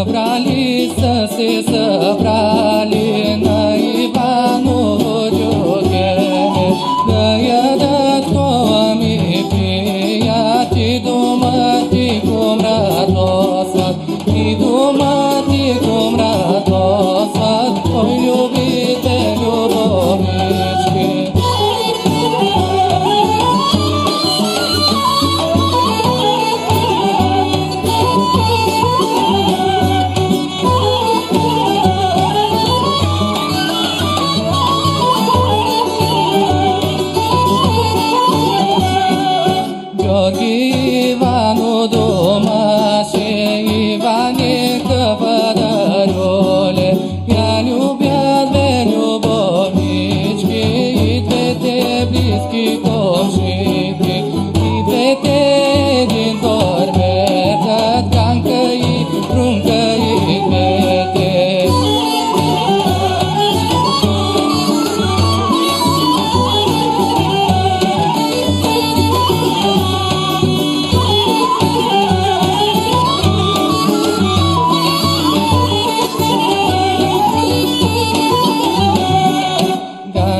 собрались, сосы собрали на щеки Ивану дома, ще Иваненко подарили. Я любя две любовнички и две те близкие кошки.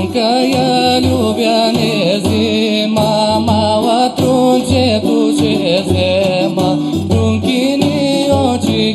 Маленькая любя не зима, мава трунче туче зима, трунки не очи